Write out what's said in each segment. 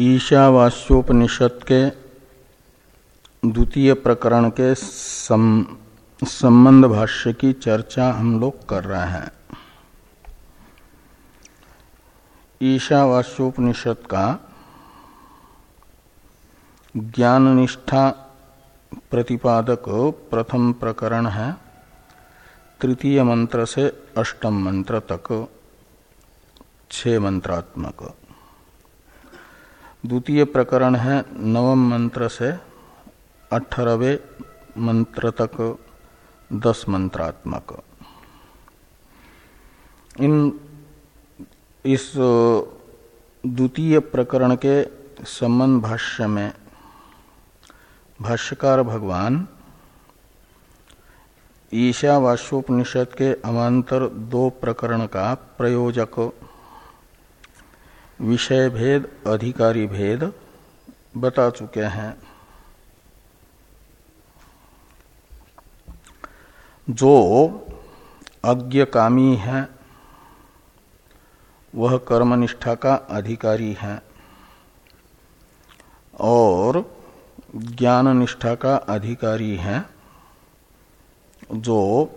ईशावास्योपनिषद के द्वितीय प्रकरण के सम, संबंध भाष्य की चर्चा हम लोग कर रहे हैं। ईशावास्योपनिषद का ज्ञान निष्ठा प्रतिपादक प्रथम प्रकरण है तृतीय मंत्र से अष्टम मंत्र तक छह मंत्रात्मक। द्वितीय प्रकरण है, नवम मंत्र से अठारहवें मंत्र तक, दस मंत्रात्मक। इन, इस, द्वितीय प्रकरण के संबंध भाष्य में, भाष्यकार भगवान, ईशावास्योपनिषद के अमांतर दो प्रकरण का प्रयोजक विषय भेद अधिकारी भेद बता चुके हैं। जो अज्ञकामी है, वह कर्मनिष्ठा का अधिकारी है और ज्ञान निष्ठा का अधिकारी है, जो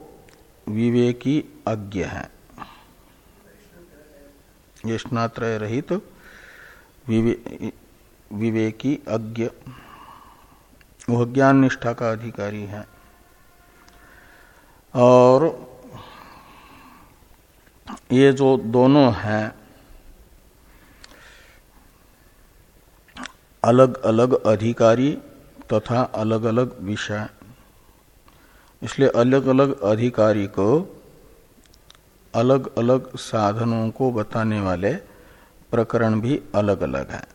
विवेकी अज्ञ है। ये स्नात्रय रहित तो विवे, विवेकी अज्ञ वह ज्ञान निष्ठा का अधिकारी है। और ये जो दोनों हैं अलग अलग अधिकारी तथा अलग अलग विषय इसलिए अलग अलग अधिकारी को अलग अलग साधनों को बताने वाले प्रकरण भी अलग अलग हैं।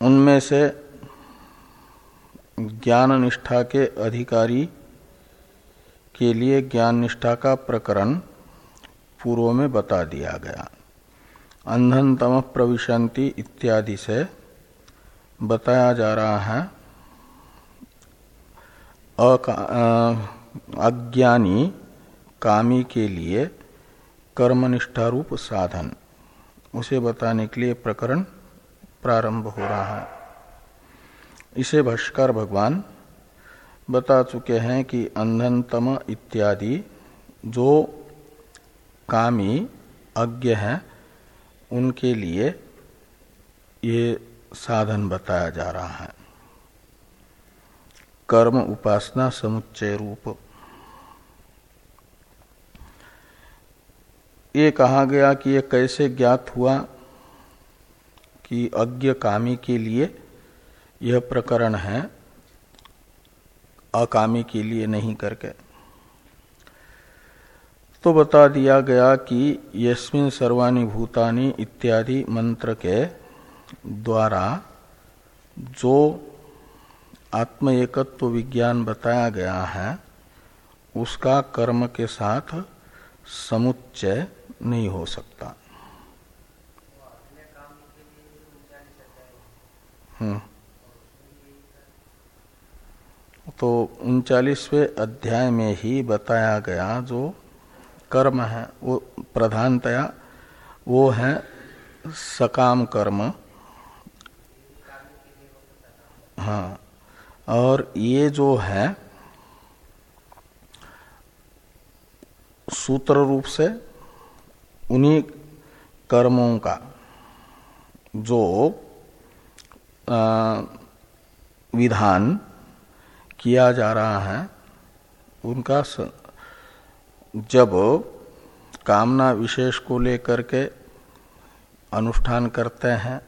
उनमें से ज्ञान निष्ठा के अधिकारी के लिए ज्ञान निष्ठा का प्रकरण पूर्व में बता दिया गया। अंधन तम प्रविशंति इत्यादि से बताया जा रहा है। अज्ञानी कामी के लिए कर्मनिष्ठा रूप साधन। उसे बताने के लिए प्रकरण प्रारंभ हो रहा है। इसे भाष्कर भगवान बता चुके हैं कि अंधनतम इत्यादि जो कामी अज्ञ हैं, उनके लिए ये साधन बताया जा रहा है। कर्म उपासना समुच्चय रूप। ये कहा गया कि ये कैसे ज्ञात हुआ कि अज्ञ कामी के लिए यह प्रकरण है, अकामी के लिए नहीं करके। तो बता दिया गया कि यस्मिन सर्वाणी भूतानि इत्यादि मंत्र के द्वारा जो आत्म एकत्व विज्ञान बताया गया है, उसका कर्म के साथ समुच्चय नहीं हो सकता। हम्म। तो उनचालीसवें अध्याय में ही बताया गया जो कर्म है, वो प्रधानतया वो है सकाम कर्म। हाँ और ये जो है, सूत्र रूप से उन्हीं कर्मों का जो आ, विधान किया जा रहा है उनका स, जब कामना विशेष को लेकर के अनुष्ठान करते हैं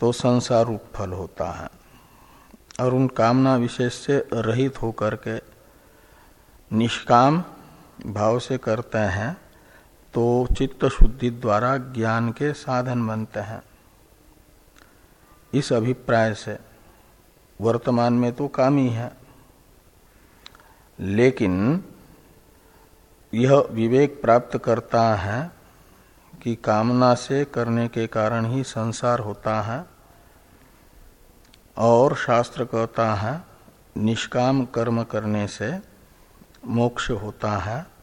तो संसार रूप फल होता है। और उन कामना विशेष से रहित होकर के निष्काम भाव से करते हैं तो चित्त शुद्धि द्वारा ज्ञान के साधन बनते हैं। इस अभिप्राय से वर्तमान में तो काम ही है। लेकिन यह विवेक प्राप्त करता है कि कामना से करने के कारण ही संसार होता है और शास्त्र कहता है, निष्काम कर्म करने से मोक्ष होता है।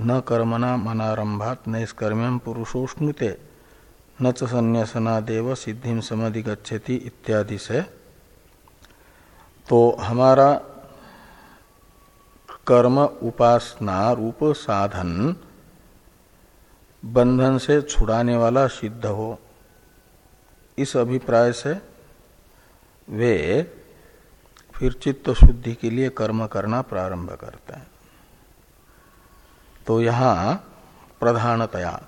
न कर्मणा मनारंभात नैष्कर्म्यम पुरुषोष्णुते। न च संन्यासनादेव सिद्धि समधिगछति इत्यादि से। तो हमारा कर्म उपासना रूप साधन बंधन से छुड़ाने वाला सिद्ध हो। इस अभिप्राय से वे फिर चित्त शुद्धि के लिए कर्म करना प्रारंभ करते हैं। तो यहाँ प्रधानतया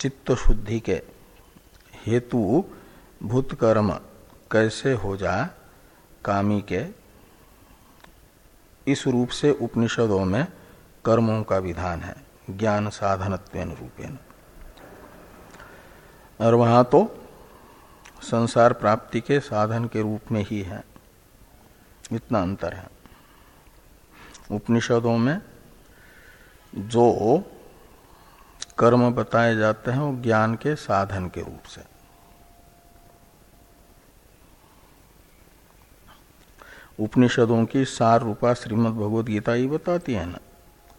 चित्त शुद्धि के हेतु भूत कर्म कैसे हो जाए कामी के इस रूप से उपनिषदों में कर्मों का विधान है, ज्ञान साधनत्व रूपेण। और वहाँ तो संसार प्राप्ति के साधन के रूप में ही है, इतना अंतर है। उपनिषदों में जो कर्म बताए जाते हैं वो ज्ञान के साधन के रूप से। उपनिषदों की सार रूपा श्रीमद भगवद गीता ही बताती है ना,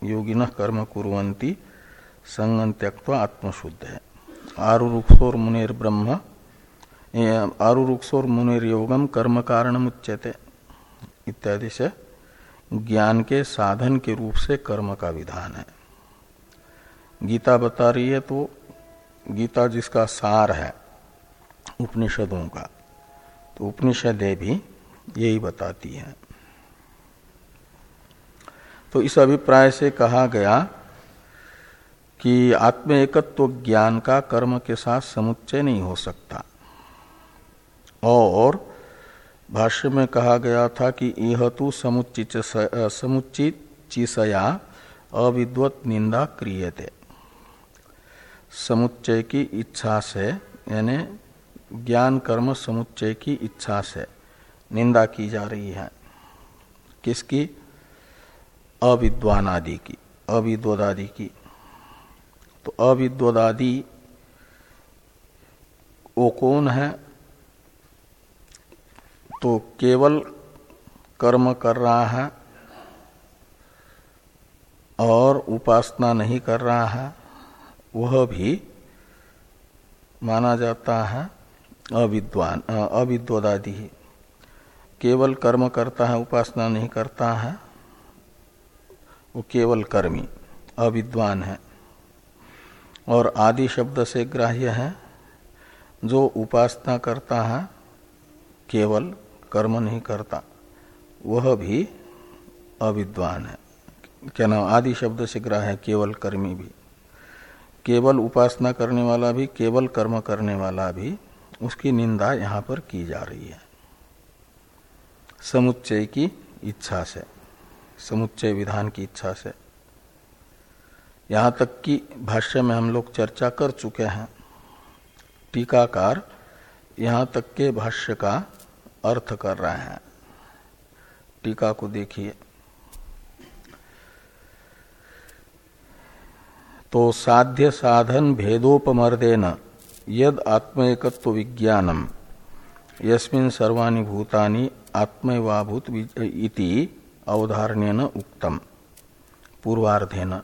योगिन कर्म कुरंती संगन त्यक्वा आत्मशुद्ध। है आरुरुक्षोर मुनेर ब्रह्म आरुरुक्षोर मुनेर योगम कर्म कारण उच्यते इत्यादि से ज्ञान के साधन के रूप से कर्म का विधान है। गीता बता रही है तो गीता जिसका सार है उपनिषदों का तो उपनिषदे भी यही बताती है। तो इस अभिप्राय से कहा गया कि आत्म एकत्व ज्ञान का कर्म के साथ समुच्चय नहीं हो सकता। और भाष्य में कहा गया था कि यह तो समुचित समुचित चिसया अविद्वत निंदा क्रियते। समुच्चय की इच्छा से, यानी ज्ञान कर्म समुच्चय की इच्छा से निंदा की जा रही है। किसकी? अविद्वान आदि की, अविद्वदादि की। तो अविद्वदादि वो कौन है? तो केवल कर्म कर रहा है और उपासना नहीं कर रहा है, वह भी माना जाता है अविद्वान अविद्वदादि ही। केवल कर्म करता है, उपासना नहीं करता है, वो केवल कर्मी, अविद्वान है। और आदि शब्द से ग्राह्य है, जो उपासना करता है, केवल कर्म नहीं करता, वह भी अविद्वान है। क्या नाम? आदि शब्द से ग्राह्य है, केवल कर्मी भी। केवल उपासना करने वाला भी, केवल कर्म करने वाला भी, उसकी निंदा यहाँ पर की जा रही है। समुच्चय की इच्छा से, समुच्चय विधान की इच्छा से। यहाँ तक कि भाष्य में हम लोग चर्चा कर चुके हैं। टीकाकार यहाँ तक के भाष्य का अर्थ कर रहे हैं। टीका को देखिए। तो साध्य साधन भेदोपमर्देन यद आत्मेकत्व विज्ञानम। यस्मिन सर्वाणी भूतानि आत्मवाभूत इति अवधारणेन उक्तम। पूर्वार्धेन।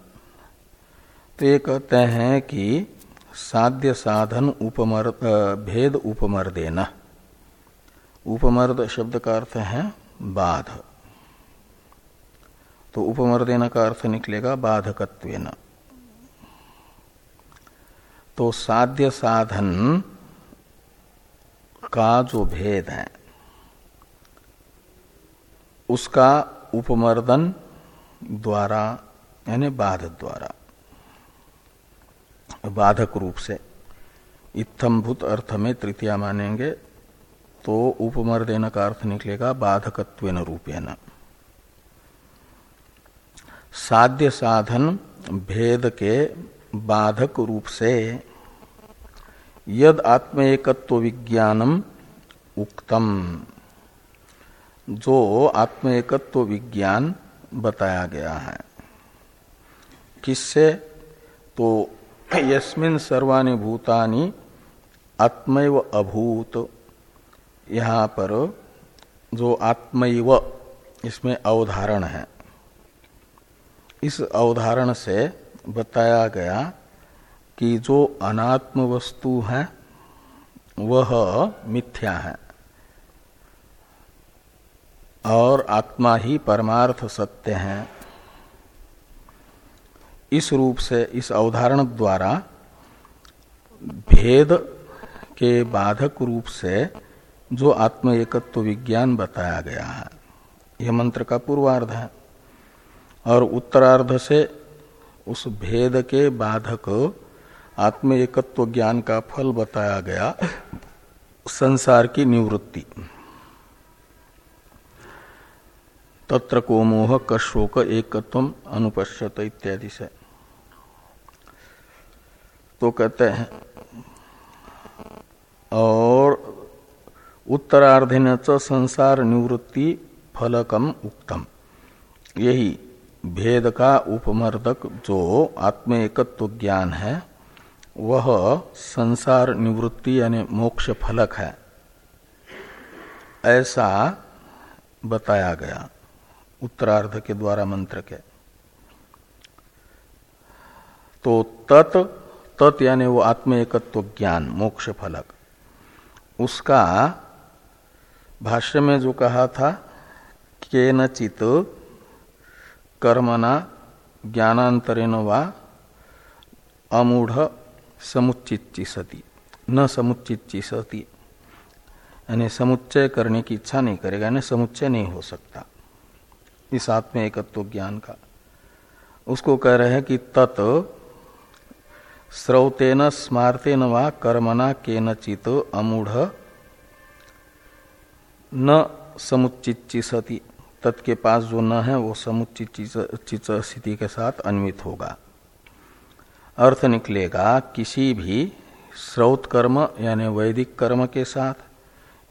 तो ये कहते हैं कि साध्य साधन उपमर भेद उपमर्देन। उपमर्द शब्द का अर्थ है बाध। तो उपमर्देन का अर्थ निकलेगा बाधकत्वेन। तो साध्य साधन का जो भेद है, उसका उपमर्दन द्वारा, यानी बाध द्वारा, बाधक रूप से इत्थम्भूत अर्थ में तृतीया मानेंगे तो उपमर्देन का अर्थ निकलेगा बाधकत्व रूपेण। साध्य साधन भेद के बाधक रूप से यद आत्म एकत्व विज्ञानम उक्तम। जो आत्म एकत्व विज्ञान बताया गया है। किससे? तो यस्मिन सर्वाणी भूतानि आत्मैव अभूत। यहाँ पर जो आत्मैव, इसमें अवधारण है। इस अवधारण से बताया गया कि जो अनात्म वस्तु है, वह मिथ्या है। और आत्मा ही परमार्थ सत्य है। इस रूप से, इस अवधारण द्वारा भेद के बाधक रूप से जो आत्म एकत्व विज्ञान बताया गया है यह मंत्र का पूर्वार्ध है। और उत्तरार्ध से उस भेद के बाधक आत्म एकत्व ज्ञान का फल बताया गया संसार की निवृत्ति। तत्र को मोह कशोक एकत्व अनुपश्यत इत्यादि से। तो कहते हैं, और उत्तरार्धिन च संसार निवृत्ति फलकम उक्तम। यही भेद का उपमर्दक जो आत्म एकत्व ज्ञान है, वह संसार निवृत्ति यानी मोक्ष फलक है। ऐसा बताया गया उत्तरार्ध के द्वारा मंत्र के। तो तत् तत् यानी वो आत्म एकत्व ज्ञान मोक्ष फलक। उसका भाष्य में जो कहा था के नचित कर्मणा ज्ञानांतरेण वा अमूढ़ समुचित सती न समुचित सती यानी समुच्चय करने की इच्छा नहीं करेगा, यानी समुच्चय नहीं हो सकता। इस आत्म एकत्व ज्ञान का। उसको कह रहे हैं कि तत् स्रौतेन स्मारतेन वा कर्मणा के नचित अमूढ़ न समुचित सती। तत् के पास जो न है, वो समुचित चित स्थिति के साथ अन्वित होगा। अर्थ निकलेगा, किसी भी स्रोत कर्म, यानी वैदिक कर्म के साथ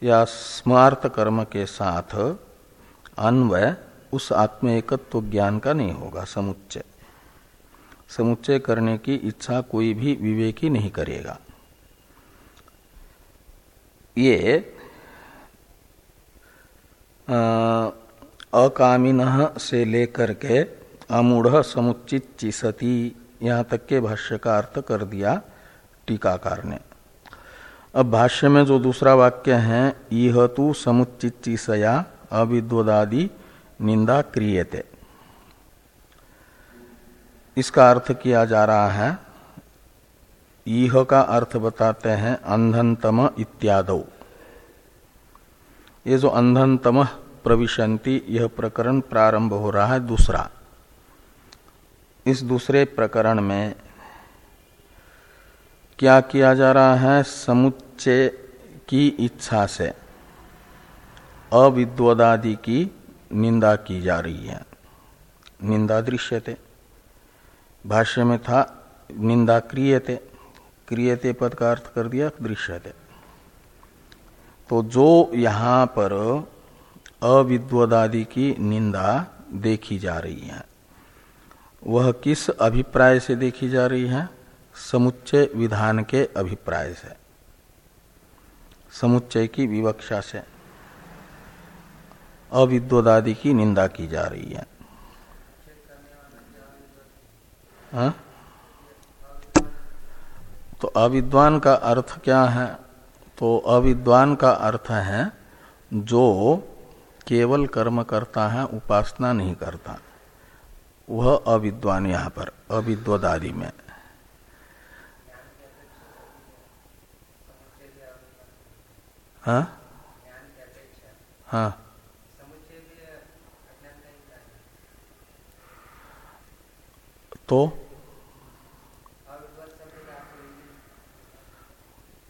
या स्मार्त कर्म के साथ अन्वय, उस आत्म एकत्व तो ज्ञान का नहीं होगा, समुच्चय। समुच्चय करने की इच्छा कोई भी विवेकी नहीं करेगा। ये अकामिन से लेकर के अमूढ़ समुचित चिसती यहाँ तक के भाष्य का अर्थ कर दिया टीकाकार ने। अब भाष्य में जो दूसरा वाक्य है यह तु समुचित चिसया अविद्वदादि निंदा क्रियते। इसका अर्थ किया जा रहा है यह का अर्थ बताते हैं अंधनतम इत्यादो। ये जो अंधनतम प्रविशंति, यह प्रकरण प्रारंभ हो रहा है दूसरा। इस दूसरे प्रकरण में क्या किया जा रहा है? समुच्चय की इच्छा से। अविद्वदादि की निंदा की जा रही है। निंदा दृश्यते। भाष्य में था, निंदा क्रियते। क्रियते पद का अर्थ कर दिया, दृश्यते। तो जो यहाँ पर अविद्वदादि की निंदा देखी जा रही है, वह किस अभिप्राय से देखी जा रही है? समुच्चय विधान के अभिप्राय से। समुच्चय की विवक्षा से अविद्वदादि की निंदा की जा रही है। हा? तो अविद्वान का अर्थ क्या है? तो अविद्वान का अर्थ है, जो केवल कर्म करता है, उपासना नहीं करता। वह अविद्वान यहाँ पर अविद्वदादि में। हाँ? हाँ। तो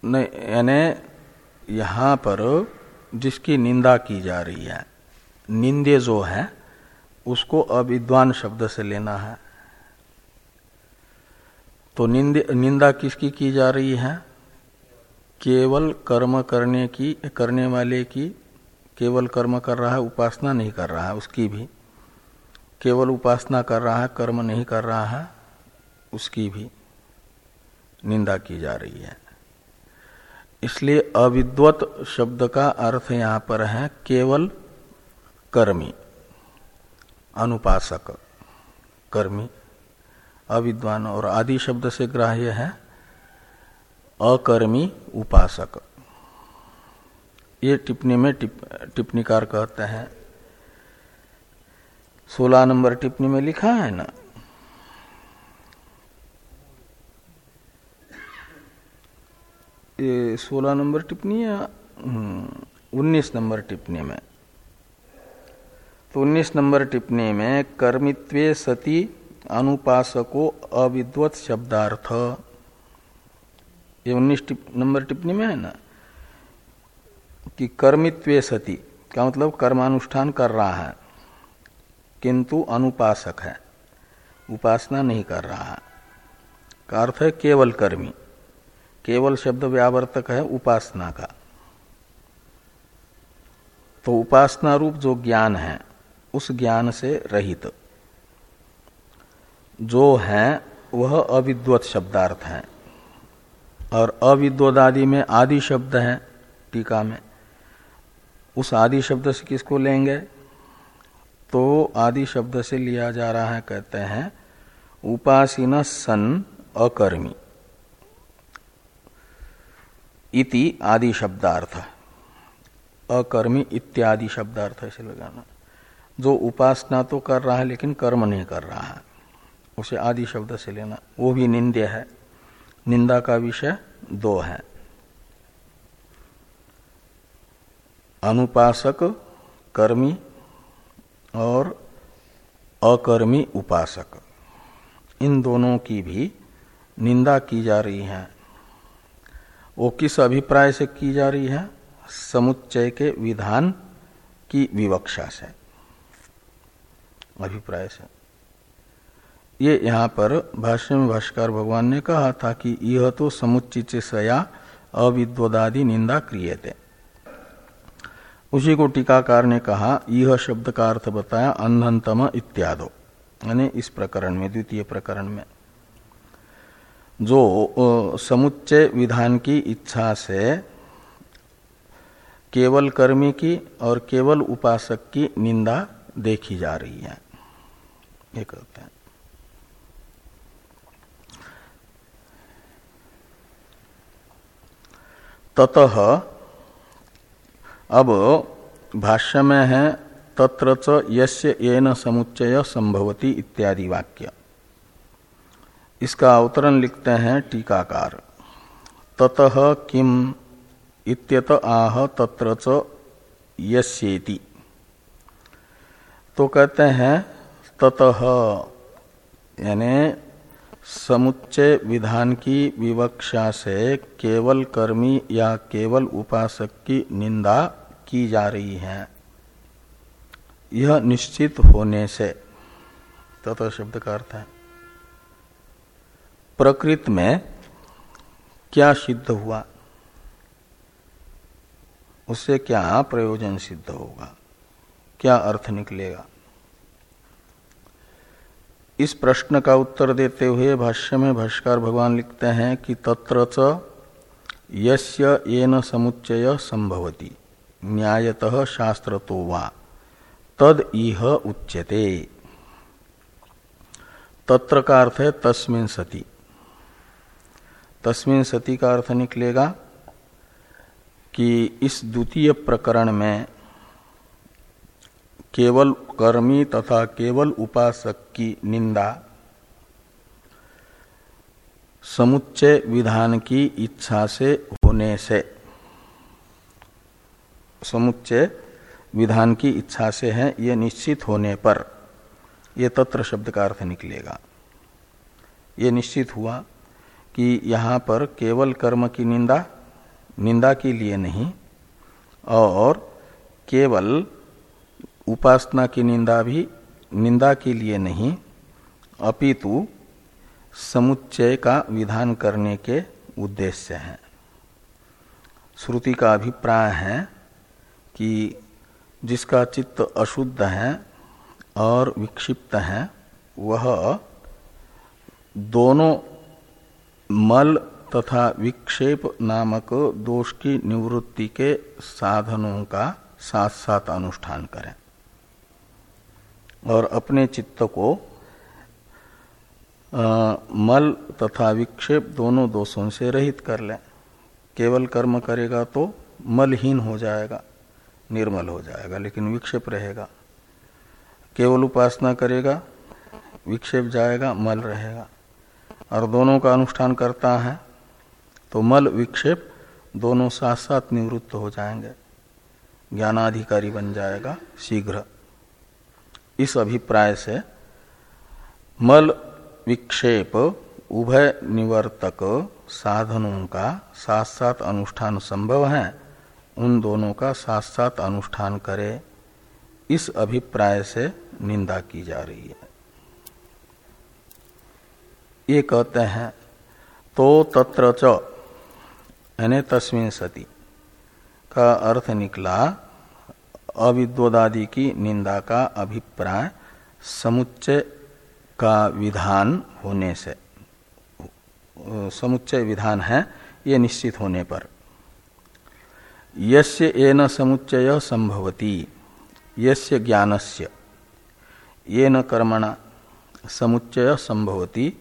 यानी यहाँ पर जिसकी निंदा की जा रही है, निंदे जो है, उसको अविद्वान शब्द से लेना है। तो निंद, निंदा किसकी की जा रही है? केवल कर्म करने की, करने वाले की, केवल कर्म कर रहा है, उपासना नहीं कर रहा है, उसकी भी। केवल उपासना कर रहा है, कर्म नहीं कर रहा है, उसकी भी निंदा की जा रही है। इसलिए अविद्वत शब्द का अर्थ यहाँ पर है केवल कर्मी अनुपासक कर्मी अविद्वान और आदि शब्द से ग्राह्य है अकर्मी उपासक। ये टिप्पणी में टिप, टिप्पणीकार कहते हैं। सोलह नंबर टिप्पणी में लिखा है ना? ये सोलह नंबर टिप्पणी या हम्म, उन्नीस नंबर टिप्पणी में? तो उन्नीस नंबर टिप्पणी में कर्मित्वे सती अनुपासको अविद्वत शब्दार्थ। ये उन्नीस टिप, नंबर टिप्पणी में है ना? कि कर्मित्वे सती का मतलब? कर्मानुष्ठान कर रहा है किंतु अनुपासक है उपासना नहीं कर रहा है। का अर्थ है केवल कर्मी। केवल शब्द व्यावर्तक है, उपासना का। तो उपासना रूप जो ज्ञान है, उस ज्ञान से रहित। जो है, वह अविद्वत शब्दार्थ है। और अविद्वत आदि में आदि शब्द है, टीका में। उस आदि शब्द से किसको लेंगे? तो आदि शब्द से लिया जा रहा है, कहते हैं, उपासीन सन अकर्मी। इति आदि शब्दार्थ। अकर्मी इत्यादि शब्दार्थ ऐसे लगाना। जो उपासना तो कर रहा है, लेकिन कर्म नहीं कर रहा है। उसे आदि शब्द से लेना। वो भी निंद्य है। निंदा का विषय दो है। अनुपासक, कर्मी और अकर्मी उपासक। इन दोनों की भी निंदा की जा रही है। वो किस अभिप्राय से की जा रही है? समुच्चय के विधान की विवक्षा से। अभिप्राय से। ये यहाँ पर भाष्य में भाष्कर भगवान ने कहा था कि यह तो समुचित सया अविद्वदादि निंदा क्रियते। उसी को टीकाकार ने कहा, यह शब्द का अर्थ बताया अंधनतम इत्यादो। यानी इस प्रकरण में, द्वितीय प्रकरण में। जो समुच्चय विधान की इच्छा से केवल कर्मी की और केवल उपासक की निंदा देखी जा रही है। ये कहते हैं। ततः, अब भाष्य में है, तत्र च यस्य येन समुच्चय संभवती इत्यादि वाक्य। इसका अवतरण लिखते हैं टीकाकार। ततः किम इत्यत आह तत्र यस्येति। तो कहते हैं, ततः, यानी समुच्चय विधान की विवक्षा से केवल कर्मी या केवल उपासक की निंदा की जा रही है। यह निश्चित होने से, ततः शब्द का अर्थ है। प्रकृत में क्या सिद्ध हुआ? उससे क्या प्रयोजन सिद्ध होगा? क्या अर्थ निकलेगा? इस प्रश्न का उत्तर देते हुए भाष्य में भाष्कर भगवान लिखते हैं कि तत्र यस्य येन समुच्चय संभवती। न्यायतः शास्त्र तो वा। तद इह उच्यते। तत्र का अर्थ है तस्मिन सती। तस्मिन सती का अर्थ निकलेगा कि इस द्वितीय प्रकरण में केवल कर्मी तथा केवल उपासक की निंदा, समुच्चय विधान की इच्छा से होने से, समुच्चय विधान की इच्छा से है, ये निश्चित होने पर यह तत्र शब्द का अर्थ निकलेगा। ये निश्चित हुआ कि यहाँ पर केवल कर्म की निंदा निंदा के लिए नहीं, और केवल उपासना की निंदा भी, निंदा के लिए नहीं, अपितु समुच्चय का विधान करने के उद्देश्य है। श्रुति का अभिप्राय है कि जिसका चित्त अशुद्ध है और विक्षिप्त है, वह दोनों मल तथा विक्षेप नामक दोष की निवृत्ति के साधनों का साथ साथ अनुष्ठान करें। और अपने चित्त को आ, मल तथा विक्षेप दोनों दोषों से रहित कर लें। केवल कर्म करेगा तो मलहीन हो जाएगा निर्मल हो जाएगा लेकिन विक्षेप रहेगा। केवल उपासना करेगा विक्षेप जाएगा मल रहेगा। और दोनों का अनुष्ठान करता है तो मल विक्षेप दोनों साथ साथ निवृत्त हो जाएँगे। ज्ञानाधिकारी बन जाएगा शीघ्र। इस अभिप्राय से मल विक्षेप उभय निवर्तक साधनों का साथ साथ अनुष्ठान संभव है, उन दोनों का साथ साथ अनुष्ठान करे। इस अभिप्राय से निंदा की जा रही है। ये कहते हैं तो तत्र च, यानी तस्मिन सती, का अर्थ निकला, अविद्वदादि की निंदा का अभिप्राय, समुच्चय का विधान होने से, समुच्चय विधान है, ये निश्चित होने पर। यस्य एन समुच्चय संभवती, यस्य ज्ञानस्य, येन कर्मणा समुच्चय संभवती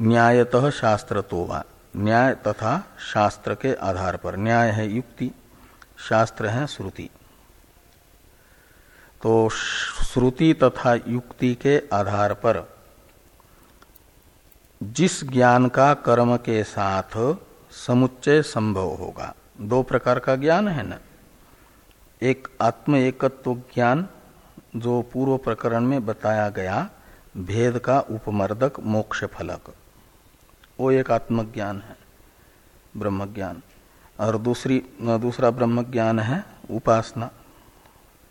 न्यायतः शास्त्र तो वा? न्याय तथा शास्त्र के आधार पर। न्याय है युक्ति, शास्त्र है श्रुति। तो श्रुति तथा युक्ति के आधार पर जिस ज्ञान का कर्म के साथ समुच्चय संभव होगा, दो प्रकार का ज्ञान है ना? एक आत्म एकत्व ज्ञान, जो पूर्व प्रकरण में बताया गया, भेद का उपमर्दक मोक्ष फलक। वो एक आत्मज्ञान है ब्रह्म ज्ञान और दूसरी दूसरा ब्रह्म ज्ञान है उपासना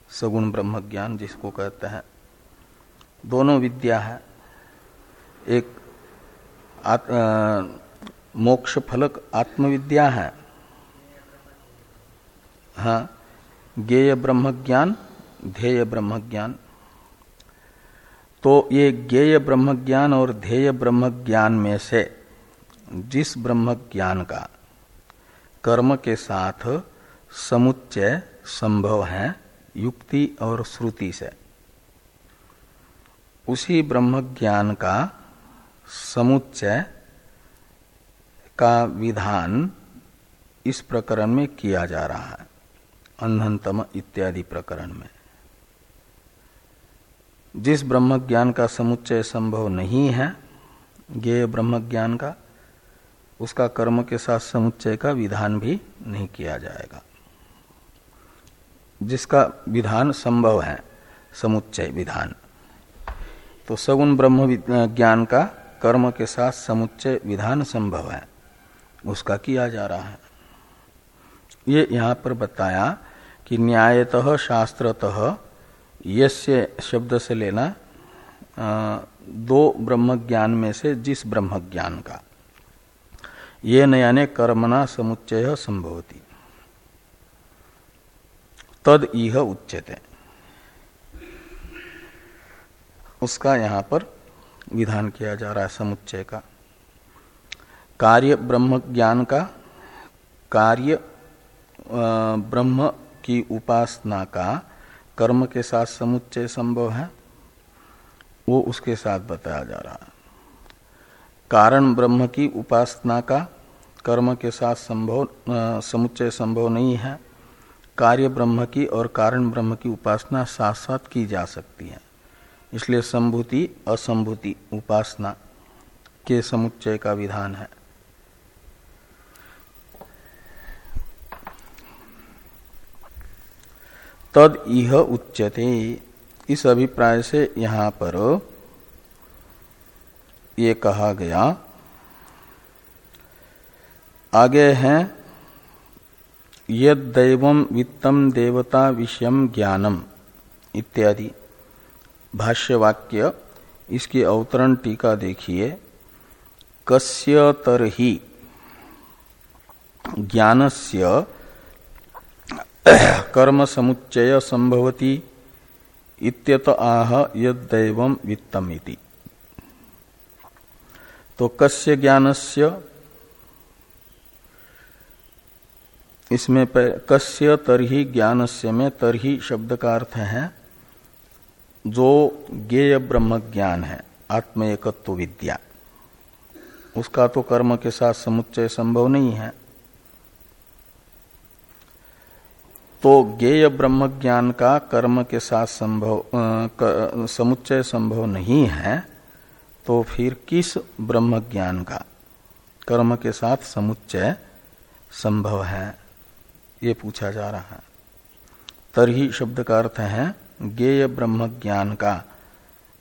सगुण ब्रह्म ज्ञान जिसको कहते हैं। दोनों विद्या है। एक आत, आ, मोक्ष फलक आत्मविद्या है। हाँ ज्ञेय ब्रह्म ज्ञान ध्येय ब्रह्म ज्ञान तो ये ज्ञेय ब्रह्म ज्ञान और ध्येय ब्रह्म ज्ञान में से जिस ब्रह्म ज्ञान का कर्म के साथ समुच्चय संभव है, युक्ति और श्रुति से, उसी ब्रह्म ज्ञान का समुच्चय का विधान इस प्रकरण में किया जा रहा है, अंधनतम इत्यादि प्रकरण में। जिस ब्रह्म ज्ञान का समुच्चय संभव नहीं है ज्ञेय ब्रह्म ज्ञान का उसका कर्म के साथ समुच्चय का विधान भी नहीं किया जाएगा। जिसका विधान संभव है, समुच्चय विधान तो सगुण ब्रह्म ज्ञान का कर्म के साथ समुच्चय विधान संभव है। उसका किया जा रहा है। ये यहाँ पर बताया कि न्यायतः शास्त्रतः यस्य शब्द से लेना दो ब्रह्म ज्ञान में से जिस ब्रह्म ज्ञान का ये नयाने कर्मणा समुच्चय संभवती। तद इह उच्यते। उसका यहाँ पर विधान किया जा रहा है समुच्चय का। कार्य ब्रह्म ज्ञान का, कार्य ब्रह्म की उपासना का कर्म के साथ समुच्चय संभव है, वो उसके साथ बताया जा रहा है। कारण ब्रह्म की उपासना का कर्म के साथ संभव समुच्चय संभव नहीं है। कार्य ब्रह्म की और कारण ब्रह्म की उपासना साथ साथ की जा सकती है। इसलिए संभूति, असंभूति उपासना के समुच्चय का विधान है। तद इह उच्यते। इस अभिप्राय से यहाँ पर ये कहा गया। आगे हैं, यद दैवम वित्तम देवता विषयम ज्ञानम, इत्यादि। भाष्यवाक्य, इसकी अवतरण टीका देखिए। कस्य तरही, ज्ञानस्य कर्म समुच्चय संभवती, इत्यत आह यद वित्तम इति। तो कस्य ज्ञानस्य? इसमें कस्य तरही ज्ञानस्य में तरही शब्द का अर्थ है, जो ज्ञेय ब्रह्म ज्ञान है आत्म एकत्व विद्या। उसका तो कर्म के साथ समुच्चय संभव नहीं है। तो ज्ञेय ब्रह्म ज्ञान का कर्म के साथ संभव समुच्चय संभव नहीं है तो फिर किस ब्रह्म ज्ञान का? कर्म के साथ समुच्चय संभव है, ये पूछा जा रहा है। तरही शब्द का अर्थ है, ज्ञेय ब्रह्म ज्ञान का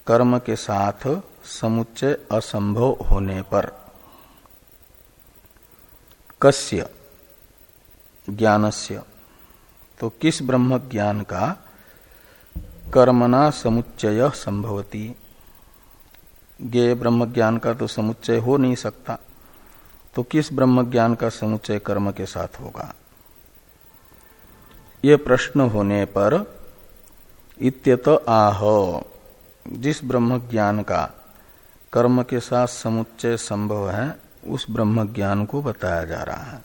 कर्म के साथ समुच्चय असंभव होने पर। कस्य, ज्ञानस्य तो किस ब्रह्म ज्ञान का कर्मना समुच्चय संभवती? ज्ञेय ब्रह्म ज्ञान का तो समुच्चय हो नहीं सकता। तो किस ब्रह्म ज्ञान का समुच्चय कर्म के साथ होगा? ये प्रश्न होने पर इत्यत आह, जिस ब्रह्म ज्ञान का कर्म के साथ समुच्चय संभव है, उस ब्रह्म ज्ञान को बताया जा रहा है।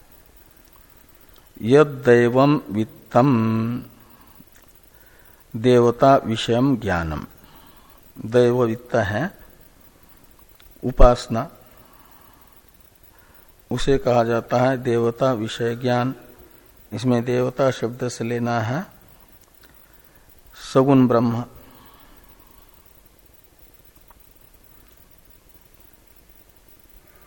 यद दैवम वित्तम देवता विषयम ज्ञानम। दैव वित्त है उपासना, उसे कहा जाता है देवता विषय ज्ञान। इसमें देवता शब्द से लेना है सगुण ब्रह्म।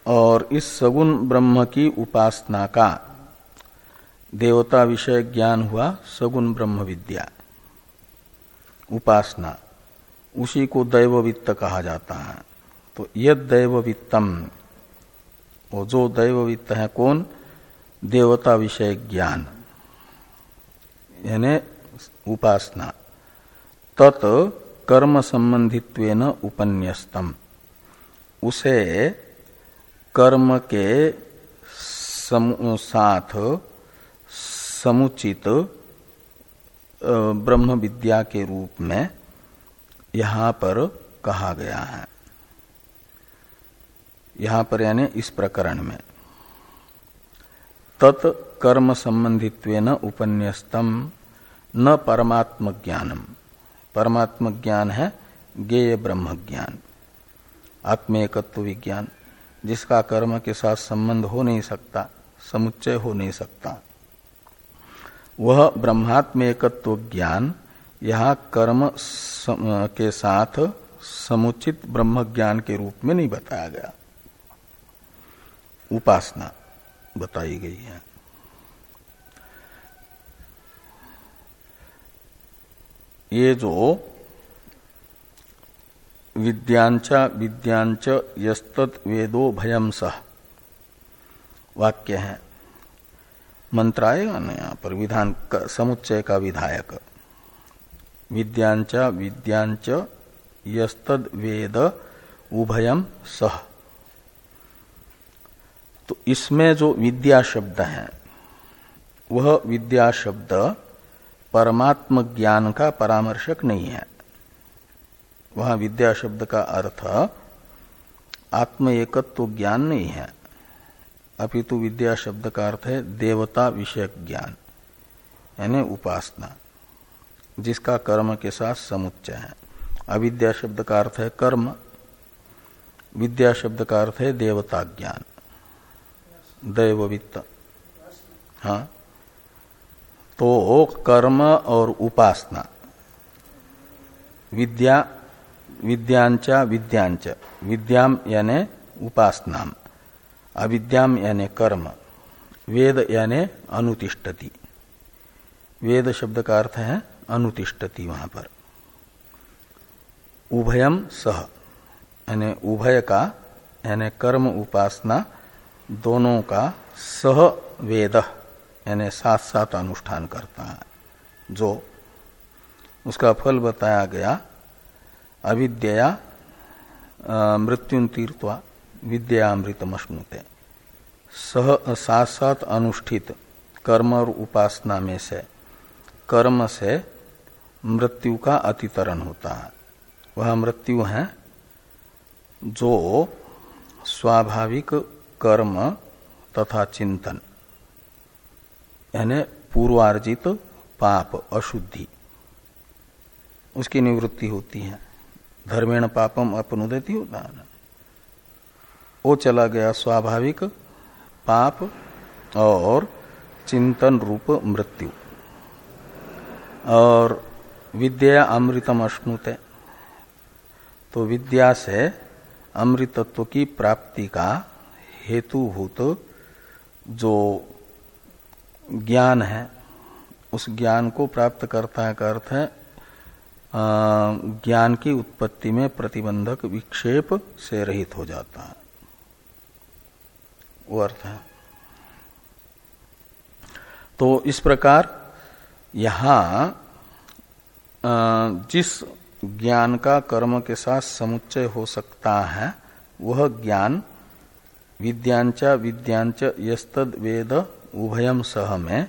और इस सगुण ब्रह्म की उपासना का देवता विषय ज्ञान हुआ सगुण ब्रह्म विद्या। उपासना, उसी को दैववित्त कहा जाता है। तो यद दैववित्तम। वो जो दैववित्त है कौन? देवता विषय ज्ञान। यानी उपासना। तत् कर्म संबंधित्व उपन्यस्तम। उसे कर्म के साथ समुचित ब्रह्म विद्या के रूप में यहाँ पर कहा गया है। यहाँ पर यानी इस प्रकरण में। तत् कर्म संबंधित्व न उपन्यस्तम, न परमात्म ज्ञानम परमात्म ज्ञान है ज्ञेय ब्रह्म ज्ञान आत्मेकत्व विज्ञान, जिसका कर्म के साथ संबंध हो नहीं सकता, समुच्चय हो नहीं सकता। वह ब्रह्मात्म एकत्व ज्ञान, यहाँ कर्म के साथ समुचित ब्रह्म ज्ञान के रूप में नहीं बताया गया। उपासना बताई गई है। ये जो विद्यांचा, विद्यांच, यस्तत, वेदो, भयम, सह वाक्य है। मंत्र आएगा ना यहाँ पर? विधान समुच्चय का विधायक। विद्यांचा, विद्यांच यस्तद वेद, उभयम, सह। तो इसमें जो विद्या शब्द है, वह विद्या शब्द परमात्म ज्ञान का परामर्शक नहीं है। वहाँ विद्या शब्द का अर्थ आत्म एकत्व ज्ञान नहीं है। अपितु विद्या शब्द का अर्थ है देवता विषयक ज्ञान, यानी उपासना, जिसका कर्म के साथ समुच्चय है। अविद्या शब्द का अर्थ है कर्म विद्या शब्द का अर्थ है देवता ज्ञान। दैववित्त। हाँ? तो कर्म और उपासना। विद्या, विद्यांचा, विद्यांच। विद्याम यानी उपासनाम। अविद्याम यानी कर्म। वेद यानी अनुतिष्ठति। वेद शब्द का अर्थ है अनुतिष्ठति वहाँ पर। उभयम सह। यानी उभय का, यानी कर्म उपासना दोनों का सह वेद, यानी साथ साथ अनुष्ठान करता है, जो उसका फल बताया गया, अविद्या मृत्यु तीर्थवा विद्यामृतमश्नुते। सह साथ साथ अनुष्ठित कर्म और उपासना में से, कर्म से मृत्यु का अतितरण होता है। वह मृत्यु है, जो स्वाभाविक कर्म तथा चिंतन। यानी पूर्वार्जित पाप, अशुद्धि। उसकी निवृत्ति होती है। धर्मेण पापम अपनुदति है वो चला गया स्वाभाविक पाप और चिंतन रूप मृत्यु। और विद्या अमृतम अश्नुते। तो विद्या से अमृतत्व की प्राप्ति का हेतुभूत जो ज्ञान है, उस ज्ञान को प्राप्त करता है, का अर्थ है ज्ञान की उत्पत्ति में प्रतिबंधक विक्षेप से रहित हो जाता है। वो अर्थ है। तो इस प्रकार यहाँ जिस ज्ञान का कर्म के साथ समुच्चय हो सकता है, वह ज्ञान विद्यांचा, विद्यांच, यस्तद, वेद उभयम सह में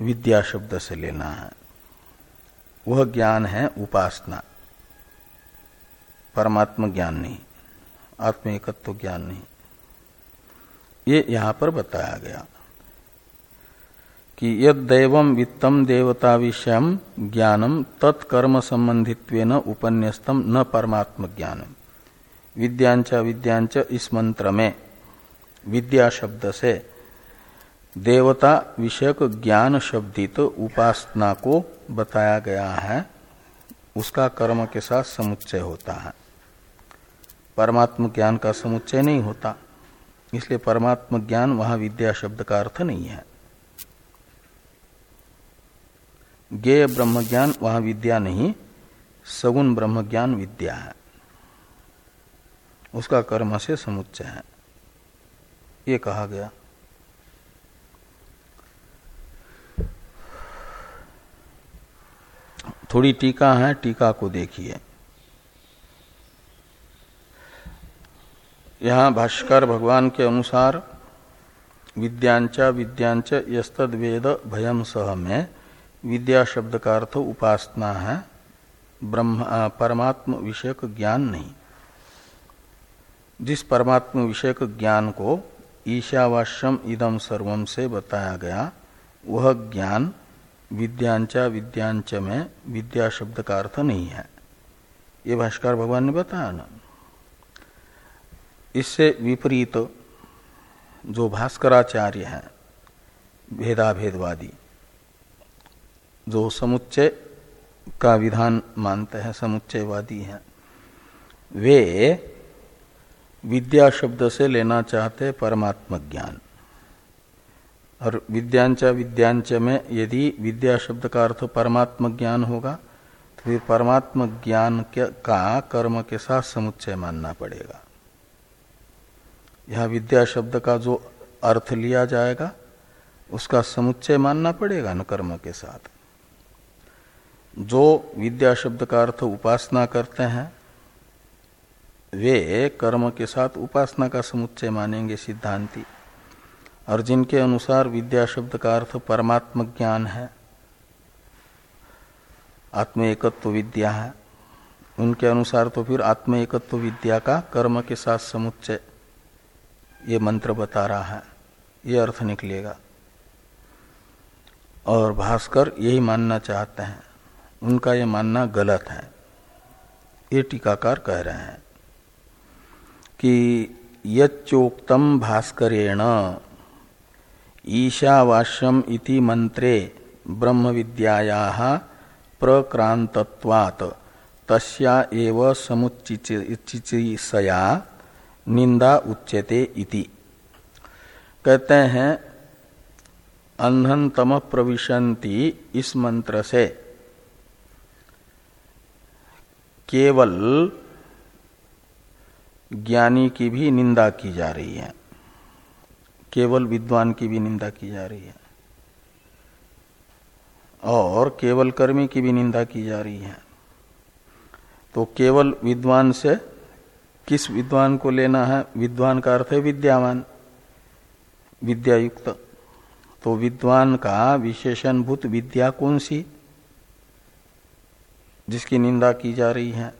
विद्या शब्द से लेना है। वह ज्ञान है उपासना। परमात्म ज्ञान नहीं आत्म एकत्व ज्ञान नहीं। ये यहाँ पर बताया गया कि यद दैवम वित्तम देवता विषयम ज्ञानम तत्कर्म संबंधित्व उपन्यस्तम न परमात्म ज्ञानम विद्यांच विद्यांच इस मंत्र में विद्या शब्द से देवता विषयक ज्ञान शब्दित उपासना को बताया गया है। उसका कर्म के साथ समुच्चय होता है। परमात्म ज्ञान का समुच्चय नहीं होता। इसलिए परमात्म ज्ञान वहाँ विद्या शब्द का अर्थ नहीं है। ज्ञेय ब्रह्म ज्ञान वहाँ विद्या नहीं, सगुण ब्रह्म ज्ञान विद्या है। उसका कर्म से समुच्चय है। ये कहा गया। थोड़ी टीका है, टीका को देखिए। यहाँ भाष्कर भगवान के अनुसार, विद्यांचा, विद्यांच यस्तद वेद भयम सह में विद्या शब्द का अर्थ उपासना है, ब्रह्म परमात्म विषयक ज्ञान नहीं। जिस परमात्म विषयक ज्ञान को ईशावाश्यम इदम सर्वम से बताया गया। वह ज्ञान विद्यांचा विद्यांच में विद्या शब्द का अर्थ नहीं है। ये भाष्कर भगवान ने बताया ना। इससे विपरीत जो भास्कराचार्य है, भेदाभेदवादी, जो समुच्चय का विधान मानते हैं, समुच्चयवादी हैं, वे विद्या शब्द से लेना चाहते परमात्म ज्ञान और विद्यांचा, विद्यांच में यदि विद्या शब्द का अर्थ परमात्म ज्ञान होगा तो फिर परमात्म ज्ञान का कर्म के साथ समुच्चय मानना पड़ेगा। यह विद्या शब्द का जो अर्थ लिया जाएगा, उसका समुच्चय मानना पड़ेगा न कर्म के साथ। जो विद्या शब्द का अर्थ उपासना करते हैं वे कर्म के साथ उपासना का समुच्चय मानेंगे सिद्धांती। और जिनके अनुसार विद्या शब्द का अर्थ परमात्म ज्ञान है आत्म एकत्व विद्या है, उनके अनुसार तो फिर आत्म एकत्व विद्या का कर्म के साथ समुच्चय, ये मंत्र बता रहा है, ये अर्थ निकलेगा। और भास्कर यही मानना चाहते हैं, उनका ये मानना गलत है, ये टीकाकार कह रहे हैं। कि योक्तम भास्करेण। ईशावास्यम इति मंत्रे ब्रह्म विद्याया प्रक्रांतत्वात् तस्या एव समुचिचिसया निंदा उच्यते इति। कहते हैं अंधन तम प्रविशंति इस मंत्र से केवल ज्ञानी की भी निंदा की जा रही है। केवल विद्वान की भी निंदा की जा रही है। और केवल कर्मी की भी निंदा की जा रही है। तो केवल विद्वान से किस विद्वान को लेना है? विद्वान का अर्थ है विद्यावान, विद्यायुक्त। तो विद्वान का विशेषण भूत विद्या कौन सी? जिसकी निंदा की जा रही है।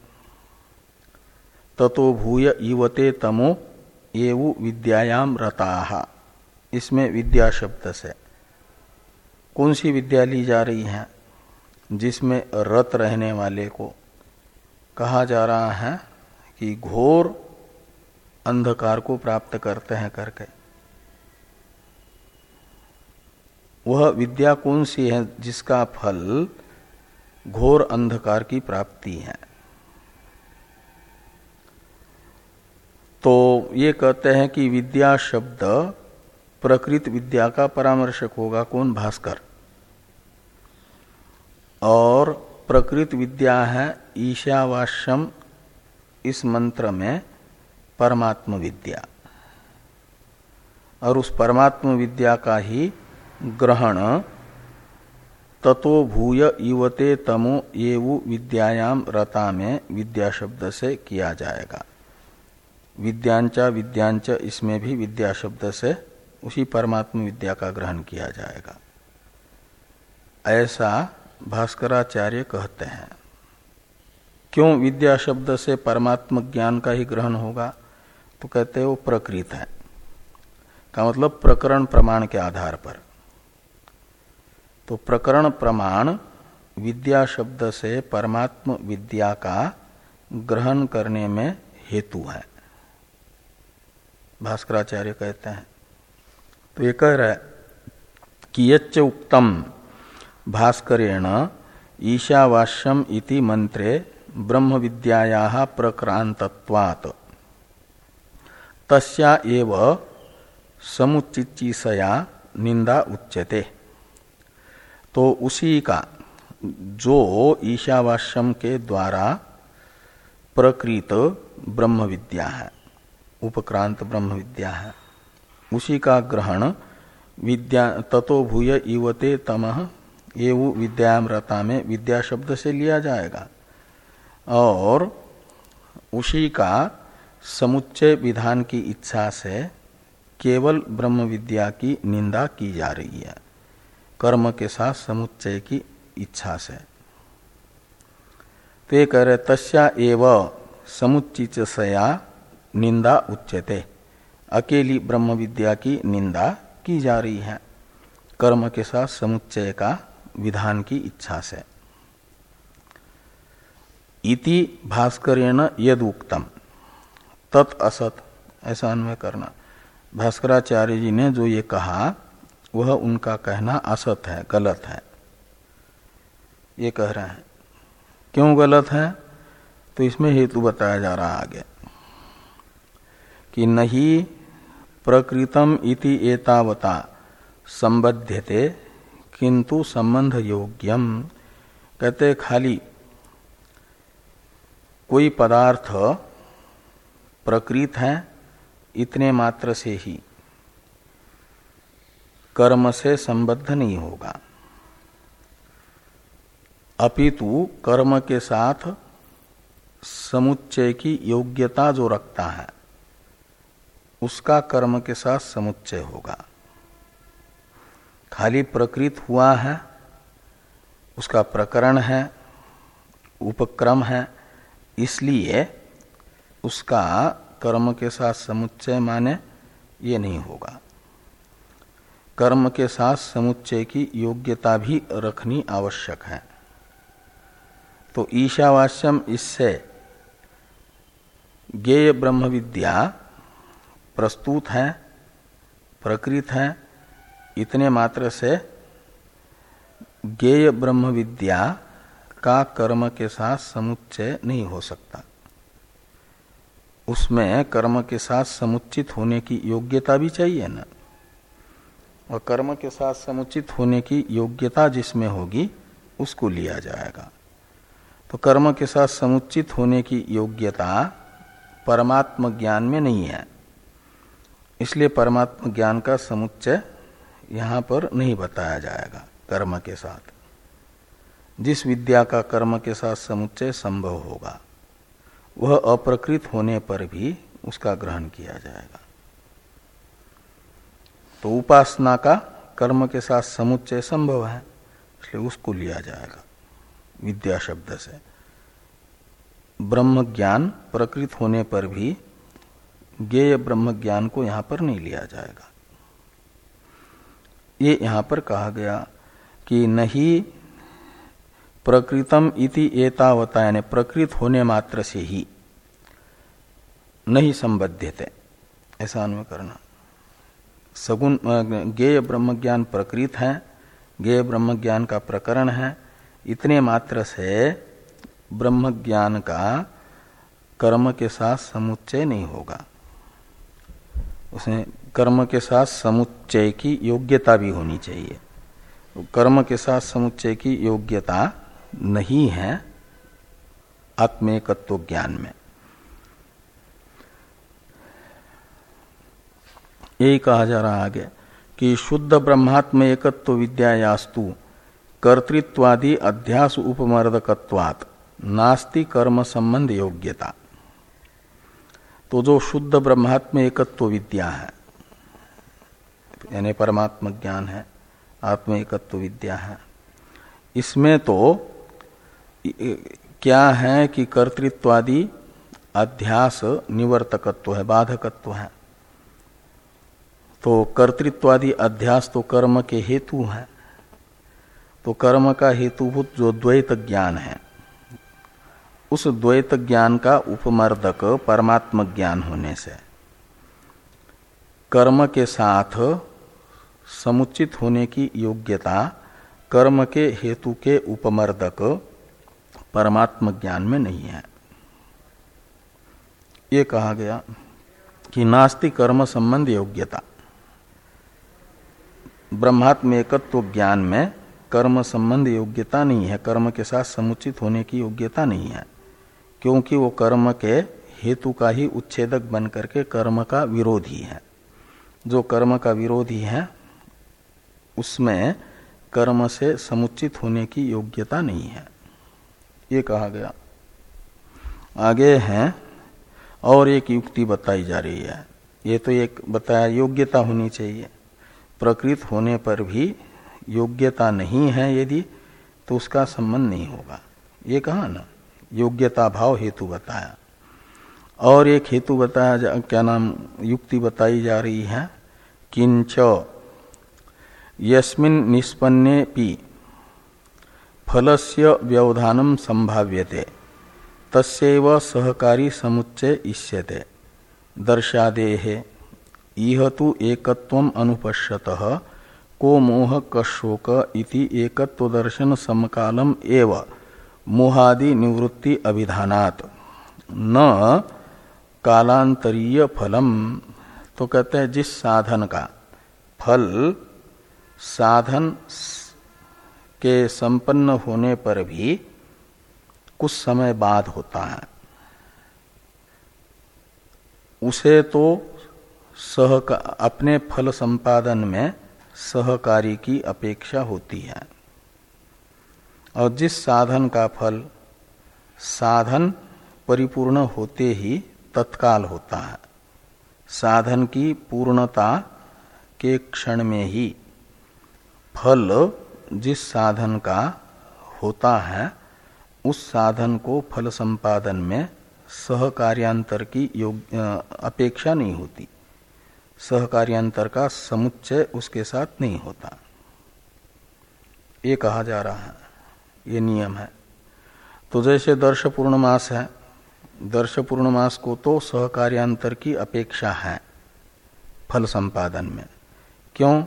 ततो भूय इवते तमो एवु विद्यायाम रता। इसमें विद्या शब्द से। कौन सी विद्या ली जा रही है जिसमें रत रहने वाले को कहा जा रहा है कि घोर अंधकार को प्राप्त करते हैं करके। वह विद्या कौन सी है जिसका फल घोर अंधकार की प्राप्ति है? तो ये कहते हैं कि विद्या शब्द प्रकृत विद्या का परामर्शक होगा कौन? भास्कर। और प्रकृत विद्या है ईशावास्यम, इस मंत्र में परमात्म विद्या। और उस परमात्म विद्या का ही ग्रहण ततो भूय युवते तमो येवु विद्यायाम रता में विद्या शब्द से किया जाएगा। विद्यांचा, विद्यांच, इसमें भी विद्या शब्द से उसी परमात्म विद्या का ग्रहण किया जाएगा। ऐसा भास्कराचार्य कहते हैं। क्यों विद्या शब्द से परमात्म ज्ञान का ही ग्रहण होगा? तो कहते हैं, वो प्रकृत है। का मतलब प्रकरण प्रमाण के आधार पर। तो प्रकरण प्रमाण विद्या शब्द से परमात्म विद्या का ग्रहण करने में हेतु है। भास्कराचार्य कहते हैं। तो ये कह रहा है कि यच्च उक्तम भास्करेण ईशावास्यम इति मंत्रे ब्रह्म विद्याया प्रक्रांतत्वात्। तस्या एव समुचिचिसया निंदा उच्यते। तो उसी का, जो ईशावास्यम के द्वारा प्रकृत ब्रह्म विद्या है। उपक्रांत ब्रह्म विद्या है। उसी का ग्रहण विद्या ततो भूय इवते तमह ये विद्यामृता में विद्या शब्द से लिया जाएगा। और उसी का समुच्चय विधान की इच्छा से केवल ब्रह्म विद्या की निंदा की जा रही है। कर्म के साथ समुच्चय की इच्छा से। तो ये कह रहे तस्या एव समुचित सया निंदा उच्चते अकेली ब्रह्म विद्या की निंदा की जा रही है। कर्म के साथ समुच्चय का विधान की इच्छा से। इति भास्करेण यद उक्तम तत् असत, ऐसा अन्वय करना। भास्कराचार्य जी ने जो ये कहा, वह उनका कहना असत है, गलत है। ये कह रहे हैं, क्यों गलत है? तो इसमें हेतु बताया जा रहा आगे। कि नहीं प्रकृतम इति एतावता संबध्यते किंतु संबंध योग्यम कहते, खाली कोई पदार्थ प्रकृत है, इतने मात्र से ही कर्म से संबद्ध नहीं होगा। अपितु कर्म के साथ समुच्चय की योग्यता जो रखता है उसका कर्म के साथ समुच्चय होगा। खाली प्रकृत हुआ है, उसका प्रकरण है, उपक्रम है, इसलिए उसका कर्म के साथ समुच्चय माने ये नहीं होगा। कर्म के साथ समुच्चय की योग्यता भी रखनी आवश्यक है। तो ईशावास्यम इससे ज्ञेय ब्रह्म विद्या प्रस्तुत है, प्रकृत है, इतने मात्र से ज्ञेय ब्रह्म विद्या का कर्म के साथ समुच्चय नहीं हो सकता। उसमें कर्म के साथ समुचित होने की योग्यता भी चाहिए ना। और कर्म के साथ समुचित होने की योग्यता जिसमें होगी, उसको लिया जाएगा। तो कर्म के साथ समुचित होने की योग्यता परमात्म ज्ञान में नहीं है। इसलिए परमात्म ज्ञान का समुच्चय यहाँ पर नहीं बताया जाएगा कर्म के साथ। जिस विद्या का कर्म के साथ समुच्चय संभव होगा, वह अप्रकृत होने पर भी उसका ग्रहण किया जाएगा। तो उपासना का कर्म के साथ समुच्चय संभव है, इसलिए उसको लिया जाएगा विद्या शब्द से। ब्रह्म ज्ञान प्रकृत होने पर भी ज्ञेय ब्रह्म ज्ञान को यहाँ पर नहीं लिया जाएगा। ये यहाँ पर कहा गया कि नहीं प्रकृतम इति एतावता, यानी प्रकृत होने मात्र से ही नहीं संबद्ध ऐसा अनुय करना। सगुण ज्ञेय ब्रह्म ज्ञान प्रकृत है, ज्ञेय ब्रह्म ज्ञान का प्रकरण है। इतने मात्र से ब्रह्म ज्ञान का कर्म के साथ समुच्चय नहीं होगा। उसने कर्म के साथ समुच्चय की योग्यता भी होनी चाहिए। तो कर्म के साथ समुच्चय की योग्यता नहीं है आत्मेकत्व ज्ञान में। यही कहा जा रहा आगे कि शुद्ध ब्रह्मात्म एकत्व विद्यायास्तु कर्तृत्वादि अध्यास उपमर्दकत्वात् नास्ति कर्म संबंध योग्यता। तो जो शुद्ध ब्रह्मात्म एकत्व विद्या है, यानी परमात्म ज्ञान है, आत्म एकत्व विद्या है, इसमें तो क्या है कि कर्तृत्वादि अध्यास निवर्तकत्व है, बाधकत्व है। तो कर्तृत्वादि अध्यास तो कर्म के हेतु है। तो कर्म का हेतुभूत जो द्वैत ज्ञान है उस द्वैत ज्ञान का उपमर्दक परमात्म ज्ञान होने से। कर्म के साथ समुचित होने की योग्यता, कर्म के हेतु के उपमर्दक परमात्म ज्ञान में नहीं है। ये कहा गया कि नास्ति कर्म संबंध योग्यता। ब्रह्मात्म एकत्व ज्ञान में कर्म संबंध योग्यता नहीं है, कर्म के साथ समुचित होने की योग्यता नहीं है। क्योंकि वो कर्म के हेतु का ही उच्छेदक बन करके कर्म का विरोधी है। जो कर्म का विरोधी है, उसमें कर्म से समुचित होने की योग्यता नहीं है। ये कहा गया। आगे है, और एक युक्ति बताई जा रही है। ये तो एक बताया, योग्यता होनी चाहिए। प्रकृत होने पर भी योग्यता नहीं है यदि तो उसका संबंध नहीं होगा। ये कहा ना? योग्यता भाव हेतु बताया। और एक हेतु बताया, जा, क्या नाम, युक्ति बताई जा रही है, किंच, यस्मिन निष्पन्ने पी, फलस्य व्यवधानम संभाव्यते तस्व सहकारी समुच्चय इष्यते, दर्शादेहे, इह तो एकत्व अनुपश्यत, को मोह कशोक इति एकत्व समकालम एव। मोहादि निवृत्ति अभिधानात। न कालांतरीय फलम। तो कहते हैं जिस साधन का फल साधन के संपन्न होने पर भी कुछ समय बाद होता है। उसे तो सह अपने फल संपादन में सहकारी की अपेक्षा होती है। और जिस साधन का फल साधन परिपूर्ण होते ही तत्काल होता है। साधन की पूर्णता के क्षण में ही फल जिस साधन का होता है, उस साधन को फल संपादन में सहकार्यांतर की योग अपेक्षा नहीं होती। सहकार्यांतर का समुच्चय उसके साथ नहीं होता। ये कहा जा रहा है। ये नियम है। तो जैसे दर्श पूर्णमास है दर्श पूर्णमास को तो सहकार्यांतर की अपेक्षा है फल संपादन में। क्यों?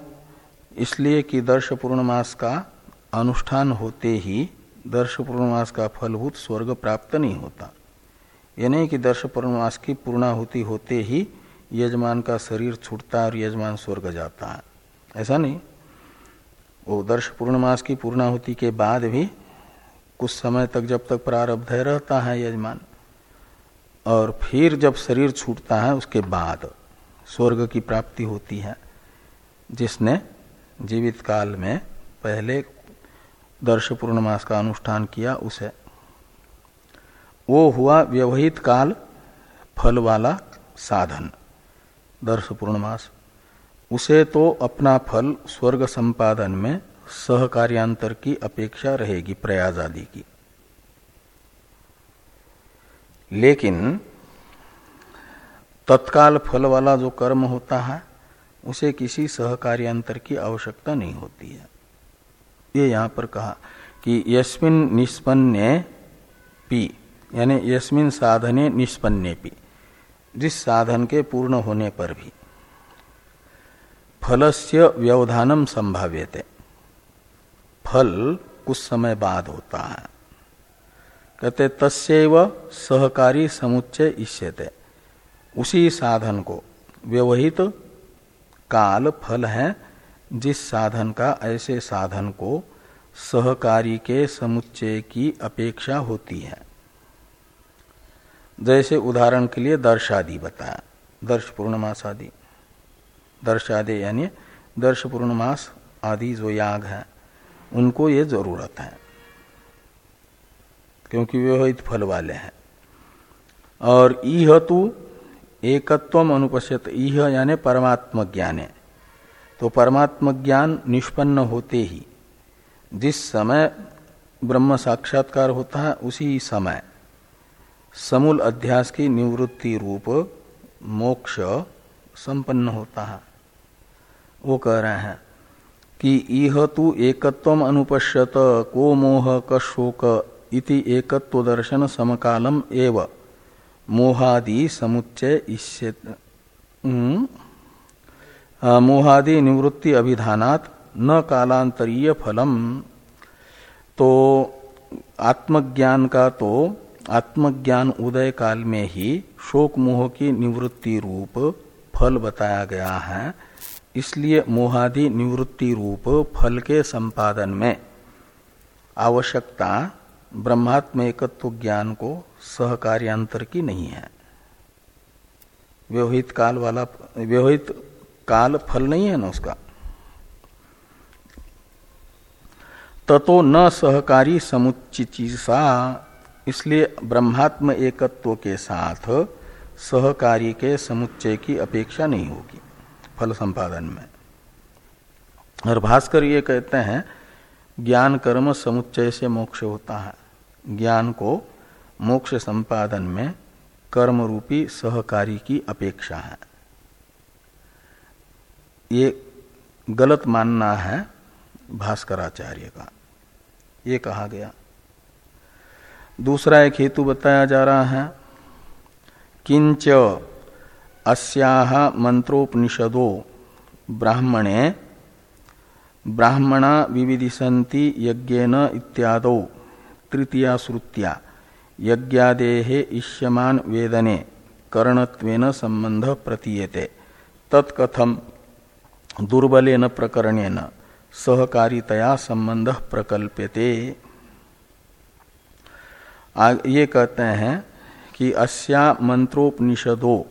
इसलिए कि दर्श पूर्णमास का अनुष्ठान होते ही दर्श पूर्णमास का फलभूत स्वर्ग प्राप्त नहीं होता। ये नहीं कि दर्श पूर्णमास की पूर्णाहुति होते ही यजमान का शरीर छूटता और यजमान स्वर्ग जाता है। ऐसा नहीं। वो दर्श पूर्णमास की पूर्णाहुति के बाद भी कुछ समय तक जब तक प्रारब्ध है, रहता है यजमान और फिर जब शरीर छूटता है, उसके बाद स्वर्ग की प्राप्ति होती है। जिसने जीवित काल में पहले दर्श पूर्णमास का अनुष्ठान किया, उसे। वो हुआ व्यवहित काल फल वाला साधन दर्श पूर्णमास उसे तो अपना फल स्वर्ग संपादन में सहकार्यांतर की अपेक्षा रहेगी प्रयाज आदि की। लेकिन तत्काल फल वाला जो कर्म होता है, उसे किसी सहकार्यांतर की आवश्यकता नहीं होती है। ये यहाँ पर कहा कि यस्मिन निष्पन्ने पी, यानी यस्मिन साधने निष्पन्ने पी, जिस साधन के पूर्ण होने पर भी फलस्य व्यवधानम संभाव्यते। फल कुछ समय बाद होता है। कहते तस्व सहकारी समुच्चय इष्यते। उसी साधन को व्यवहित काल फल है, जिस साधन का ऐसे साधन को सहकारी के समुच्चय की अपेक्षा होती है। जैसे उदाहरण के लिए दर्शादि बताया दर्श पूर्णमास आदि। दर्शादि यानी दर्श पूर्णमास आदि जो याग है। उनको ये ज़रूरत है। क्योंकि व्यवहित फल वाले हैं। और इह तु एकत्व अनुपस्थित इह यानी परमात्म ज्ञान तो परमात्म ज्ञान निष्पन्न होते ही, जिस समय ब्रह्म साक्षात्कार होता है, उसी समय समूल अध्यास की निवृत्ति रूप मोक्ष संपन्न होता है। वो कह रहे हैं कि इह तु एकत्व अनुपश्यत, को मोह क इति एकत्व दर्शन समकालम एव। मोहादि समुच्चय मोहादि निवृत्ति अभिधानात न कालांतरीय फलम। तो आत्मज्ञान का तो आत्मज्ञान उदय काल में ही शोक मोह की निवृत्ति रूप फल बताया गया है। इसलिए मोहादि निवृत्ति रूप फल के संपादन में आवश्यकता ब्रह्मात्म एकत्व ज्ञान को सहकार्यांतर की नहीं है। व्यवहित काल वाला, व्यवहित काल फल नहीं है ना उसका। ततो न सहकारी समुचिसा इसलिए ब्रह्मात्म एकत्व के साथ सहकारी के समुच्चय की अपेक्षा नहीं होगी। फल संपादन में। और भास्कर ये कहते हैं, ज्ञान कर्म समुच्चय से मोक्ष होता है। ज्ञान को मोक्ष संपादन में कर्म रूपी सहकारी की अपेक्षा है। ये गलत मानना है भास्कराचार्य का। ये कहा गया। दूसरा एक हेतु बताया जा रहा है, किंच अस्याह मंत्रोपनिषदो ब्राह्मणे, ब्राह्मणा विविधिशन्ति यज्ञेन इत्यादौ, तृतीया श्रुत्या, यज्ञादेहे इष्यमान वेदने, कर्णत्वेन संबंध प्रतीयते। तत्कथम, दुर्बलेन प्रकरणेन, सहकारितया संबंध प्रकल्प्यते। ये कहते हैं कि अस्या मंत्रोपनिषदो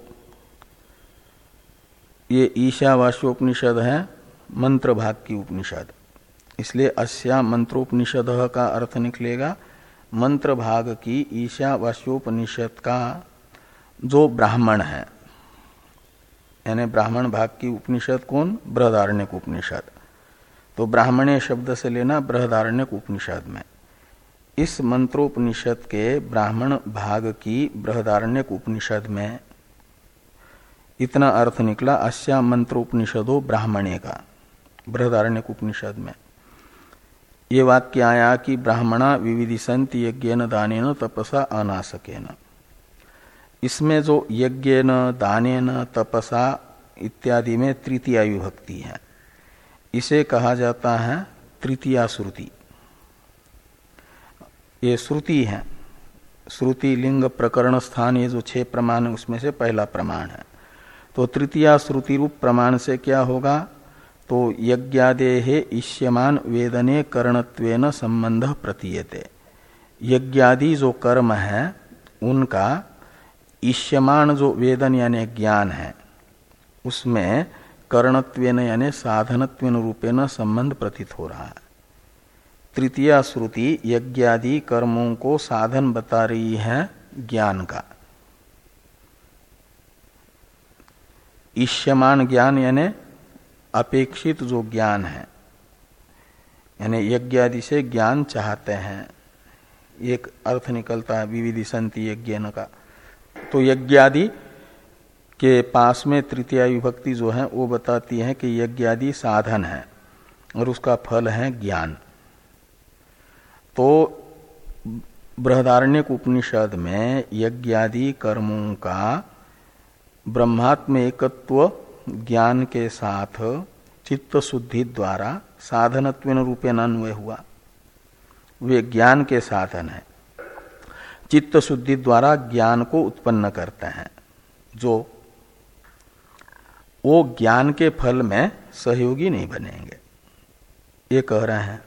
ये ईशावास्योपनिषद है मंत्र भाग की उपनिषद। इसलिए अस्या मंत्रोपनिषद का अर्थ निकलेगा मंत्र भाग की ईशावास्योपनिषद का जो ब्राह्मण है। यानी ब्राह्मण भाग की उपनिषद कौन? बृहदारण्य उपनिषद। तो ब्राह्मणे शब्द से लेना बृहदारण्य उपनिषद में। इस मंत्रोपनिषद के ब्राह्मण भाग की बृहदारण्य उपनिषद में इतना अर्थ निकला अस्या मंत्रोपनिषदो ब्राह्मणे का बृहदारण्य उपनिषद में। ये वाक्य आया कि ब्राह्मणा विविधि संत यज्ञ दान तपसा अनासकेन। इसमें जो यज्ञ दान तपसा इत्यादि में तृतीय विभक्ति है। इसे कहा जाता है तृतीया श्रुति। ये श्रुति है। श्रुति लिंग प्रकरण स्थान, ये जो छह प्रमाण है, उसमें से पहला प्रमाण है। तो तृतीया श्रुति रूप प्रमाण से क्या होगा? तो यज्ञादेहे इष्यमान वेदने कर्णत्वेन संबंध प्रतीयते। यज्ञादि जो कर्म है, उनका ईष्यमान जो वेदन यानी ज्ञान है, उसमें कर्णत्वेन यानी साधनत्वेन रूपेण संबंध प्रतीत हो रहा है। तृतीय श्रुति यज्ञादि कर्मों को साधन बता रही है ज्ञान का। ईष्यमान ज्ञान यानी अपेक्षित जो ज्ञान है, यानी यज्ञ आदि से ज्ञान चाहते हैं, एक अर्थ निकलता है विविधि संति यज्ञ का। तो यज्ञ आदि के पास में तृतीय विभक्ति जो है, वो बताती है कि यज्ञ आदि साधन है और उसका फल है ज्ञान। तो बृहदारण्य उपनिषद में यज्ञादि कर्मों का ब्रह्मात्म एकत्व ज्ञान के साथ चित्त शुद्धि द्वारा साधनत्व रूपे अन्वय हुआ। वे ज्ञान के साधन है। चित्त शुद्धि द्वारा ज्ञान को उत्पन्न करते हैं। जो वो ज्ञान के फल में सहयोगी नहीं बनेंगे। ये कह रहे हैं,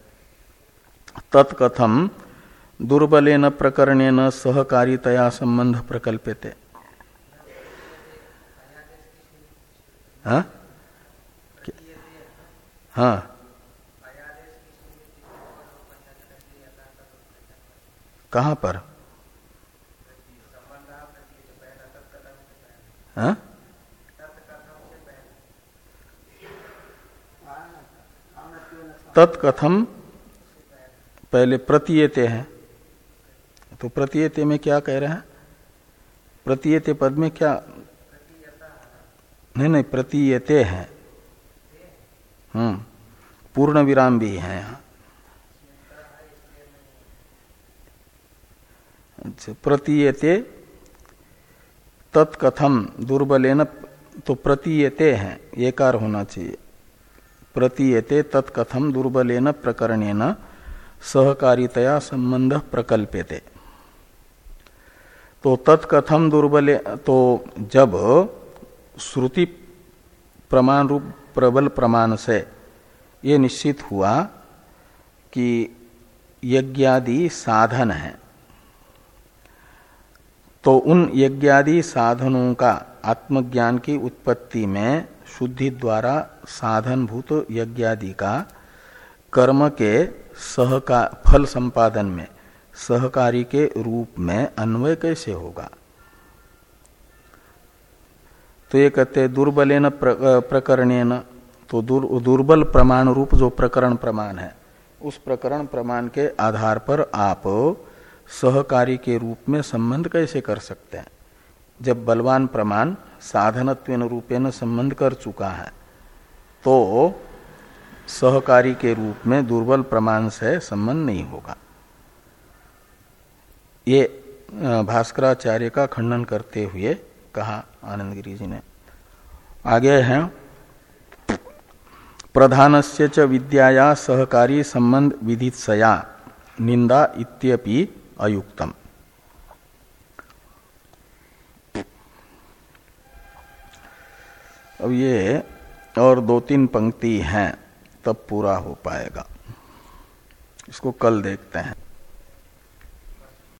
तत्कथम दुर्बलेन प्रकरणेन सहकारितया संबंध प्रकल्पते हाँ? हाँ। कहाँ पर? हाँ? तत्कथम पहले प्रतीयते हैं। तो प्रतीयते में क्या कह रहे हैं? प्रतीयते पद में क्या नहीं नहीं प्रतीयते हैं। हम्म पूर्ण विराम भी है यहाँ। अच्छा प्रतीयते तत्कथम, दुर्बलेन तो प्रतीयते हैं, एकार होना चाहिए। प्रतीयते तत्कथम, दुर्बलेन, प्रकरणेन, सहकारितया संबंध प्रकल्प्यते। तो तत्कथम दुर्बले तो जब श्रुति प्रमाण रूप, प्रबल प्रमाण से ये निश्चित हुआ कि यज्ञादि साधन है। तो उन यज्ञादि साधनों का आत्मज्ञान की उत्पत्ति में शुद्धि द्वारा साधनभूत यज्ञादि का कर्म के सहका, फल संपादन में, सहकारी के रूप में अन्वय कैसे होगा? तो ये कहते हैं दुर्बलेन प्रकरणेन तो दुर, दुर्बल प्रमाण रूप जो प्रकरण प्रमाण है उस प्रकरण प्रमाण के आधार पर आप सहकारी के रूप में संबंध कैसे कर सकते हैं? जब बलवान प्रमाण साधनत्व रूपेण संबंध कर चुका है तो सहकारी के रूप में दुर्बल प्रमाण से संबंध नहीं होगा। ये भास्कराचार्य का खंडन करते हुए कहा आनंद गिरी जी ने। आगे है। प्रधान से च विद्याया सहकारी संबंध विधित सया, निंदा इत्यपि अयुक्तम। अब ये और दो तीन पंक्ति हैं, तब पूरा हो पाएगा। इसको कल देखते हैं।